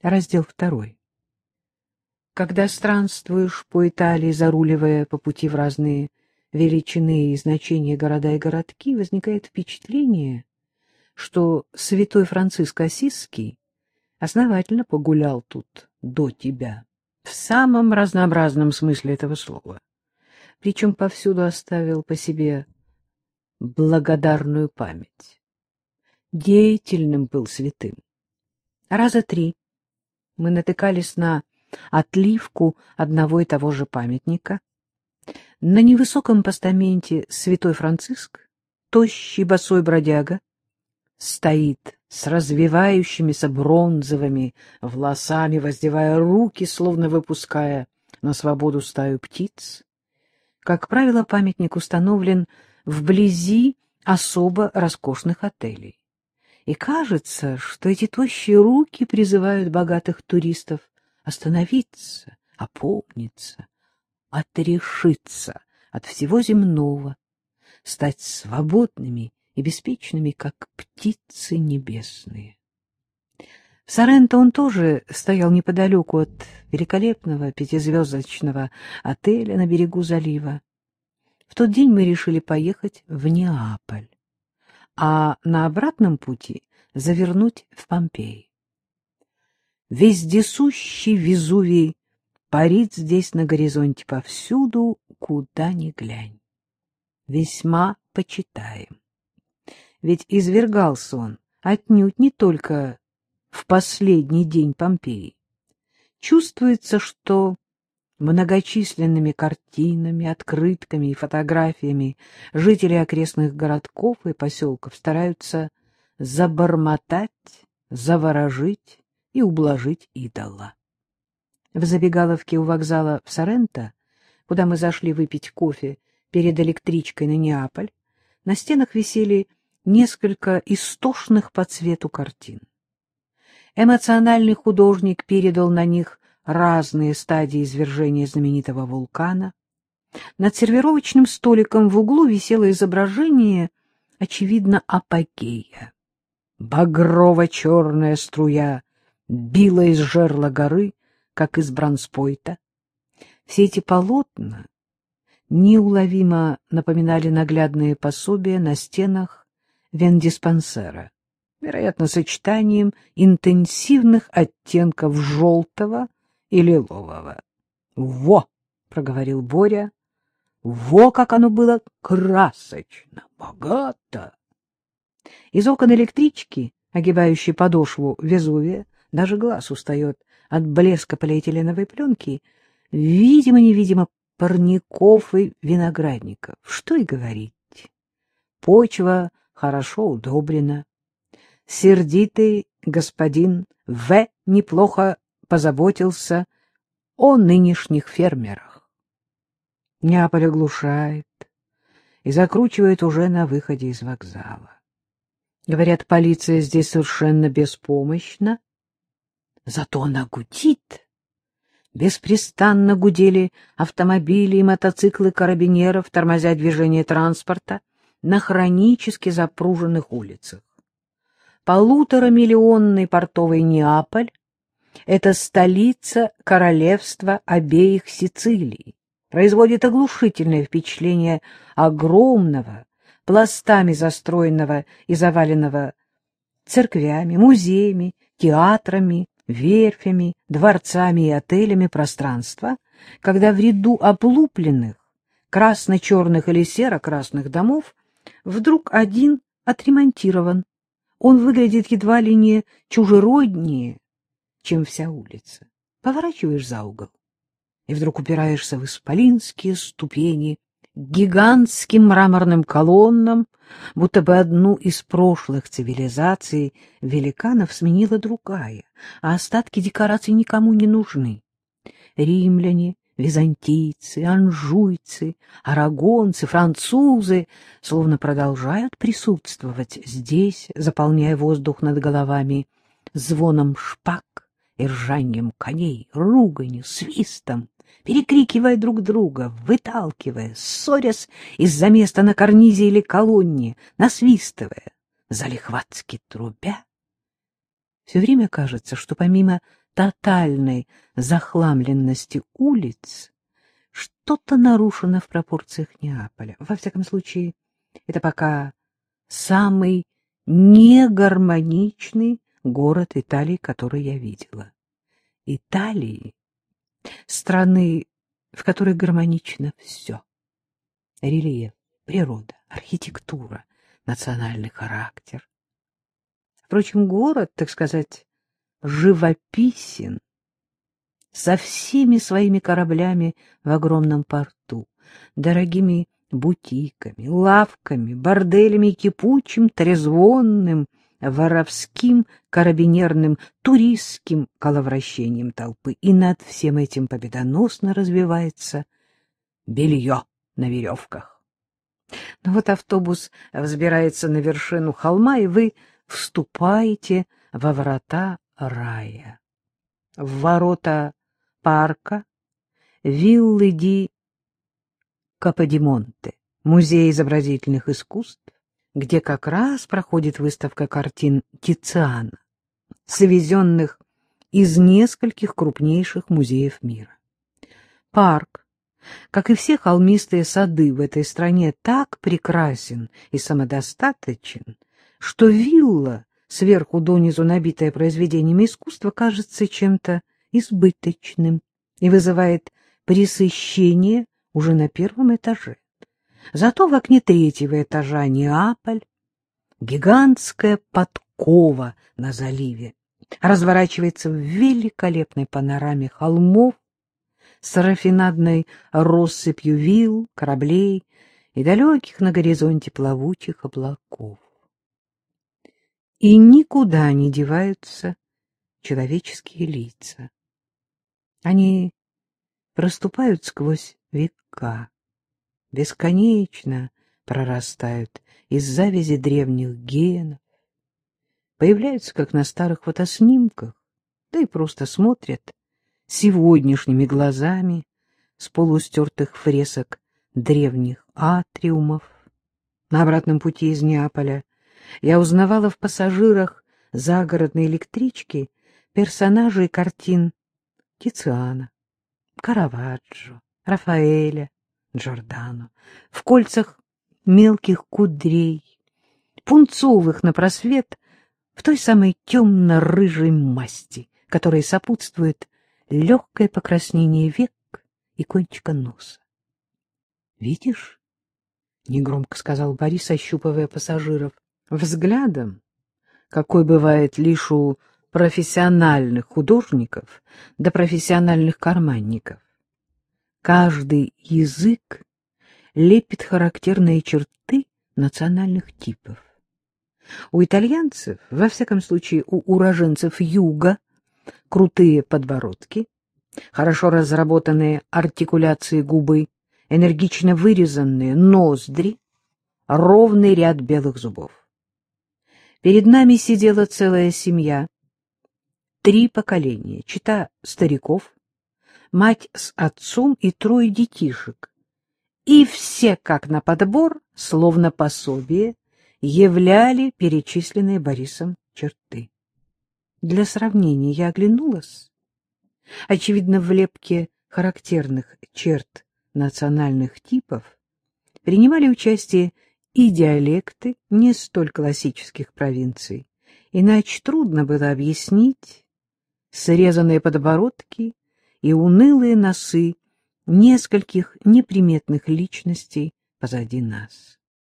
Раздел второй. Когда странствуешь по Италии, заруливая по пути в разные величины и значения города и городки, возникает впечатление, что святой Франциск Осисский основательно погулял тут до тебя, в самом разнообразном смысле этого слова, причем повсюду оставил по себе благодарную память. Деятельным был святым. Раза три мы натыкались на отливку одного и того же памятника. На невысоком постаменте святой Франциск, тощий босой бродяга, стоит с развивающимися бронзовыми волосами, воздевая руки, словно выпуская на свободу стаю птиц. Как правило, памятник установлен вблизи особо роскошных отелей. И кажется, что эти тощие руки призывают богатых туристов остановиться, опомниться, отрешиться от всего земного, стать свободными и беспечными, как птицы небесные. В Соренто он тоже стоял неподалеку от великолепного пятизвездочного отеля на берегу залива. В тот день мы решили поехать в Неаполь а на обратном пути завернуть в Помпеи. Вездесущий Везувий парит здесь на горизонте повсюду, куда ни глянь. Весьма почитаем. Ведь извергался он отнюдь не только в последний день Помпеи. Чувствуется, что многочисленными картинами, открытками и фотографиями жители окрестных городков и поселков стараются забормотать, заворожить и ублажить идола. В забегаловке у вокзала в Соренто, куда мы зашли выпить кофе перед электричкой на Неаполь, на стенах висели несколько истошных по цвету картин. Эмоциональный художник передал на них разные стадии извержения знаменитого вулкана. Над сервировочным столиком в углу висело изображение, очевидно, апогея. Багрово-черная струя била из жерла горы, как из бронспойта. Все эти полотна неуловимо напоминали наглядные пособия на стенах вендиспансера, вероятно, сочетанием интенсивных оттенков желтого, и лилового. — Во! — проговорил Боря. — Во, как оно было красочно, богато! Из окон электрички, огибающей подошву Везувия, даже глаз устает от блеска полиэтиленовой пленки, видимо-невидимо парников и виноградников. Что и говорить. Почва хорошо удобрена. Сердитый господин В. неплохо позаботился о нынешних фермерах. Неаполь оглушает и закручивает уже на выходе из вокзала. Говорят, полиция здесь совершенно беспомощна, зато она гудит. Беспрестанно гудели автомобили и мотоциклы карабинеров, тормозя движение транспорта на хронически запруженных улицах. Полуторамиллионный портовый Неаполь это столица королевства обеих Сицилий, производит оглушительное впечатление огромного, пластами застроенного и заваленного церквями, музеями, театрами, верфями, дворцами и отелями пространства, когда в ряду облупленных, красно-черных или серо-красных домов вдруг один отремонтирован. Он выглядит едва ли не чужероднее, чем вся улица. Поворачиваешь за угол, и вдруг упираешься в исполинские ступени, гигантским мраморным колоннам, будто бы одну из прошлых цивилизаций великанов сменила другая, а остатки декораций никому не нужны. Римляне, византийцы, анжуйцы, арагонцы, французы словно продолжают присутствовать здесь, заполняя воздух над головами звоном шпаг и ржанием коней, руганью, свистом, перекрикивая друг друга, выталкивая, ссорясь из-за места на карнизе или колонне, насвистывая, залихватски трубя. Все время кажется, что помимо тотальной захламленности улиц что-то нарушено в пропорциях Неаполя. Во всяком случае, это пока самый негармоничный город Италии, который я видела. Италии — страны, в которой гармонично все. Рельеф, природа, архитектура, национальный характер. Впрочем, город, так сказать, живописен со всеми своими кораблями в огромном порту, дорогими бутиками, лавками, борделями кипучим, трезвонным, воровским, карабинерным, туристским коловращением толпы. И над всем этим победоносно развивается белье на веревках. Но вот автобус взбирается на вершину холма, и вы вступаете во врата рая. В ворота парка виллы ди Каподимонте, музей изобразительных искусств, где как раз проходит выставка картин Тициана, свезенных из нескольких крупнейших музеев мира. Парк, как и все холмистые сады в этой стране, так прекрасен и самодостаточен, что вилла, сверху донизу набитая произведениями искусства, кажется чем-то избыточным и вызывает пресыщение уже на первом этаже. Зато в окне третьего этажа Неаполь, гигантская подкова на заливе, разворачивается в великолепной панораме холмов с рафинадной россыпью вил, кораблей и далеких на горизонте плавучих облаков. И никуда не деваются человеческие лица. Они проступают сквозь века, бесконечно прорастают из завязи древних генов, появляются, как на старых фотоснимках, да и просто смотрят сегодняшними глазами с полустертых фресок древних атриумов. На обратном пути из Неаполя я узнавала в пассажирах загородной электрички персонажей картин Тициана, Караваджо, Рафаэля, Джордано, в кольцах мелких кудрей, пунцовых на просвет, в той самой темно-рыжей масти, которой сопутствует легкое покраснение век и кончика носа. — Видишь? — негромко сказал Борис, ощупывая пассажиров. — Взглядом, какой бывает лишь у профессиональных художников до профессиональных карманников. Каждый язык лепит характерные черты национальных типов. У итальянцев, во всяком случае у уроженцев юга, крутые подбородки, хорошо разработанные артикуляции губы, энергично вырезанные ноздри, ровный ряд белых зубов. Перед нами сидела целая семья, три поколения, чита стариков, мать с отцом и трое детишек. И все, как на подбор, словно пособие, являли перечисленные Борисом черты. Для сравнения я оглянулась. Очевидно, в лепке характерных черт национальных типов принимали участие и диалекты не столь классических провинций, иначе трудно было объяснить срезанные подбородки и унылые носы нескольких неприметных личностей позади нас.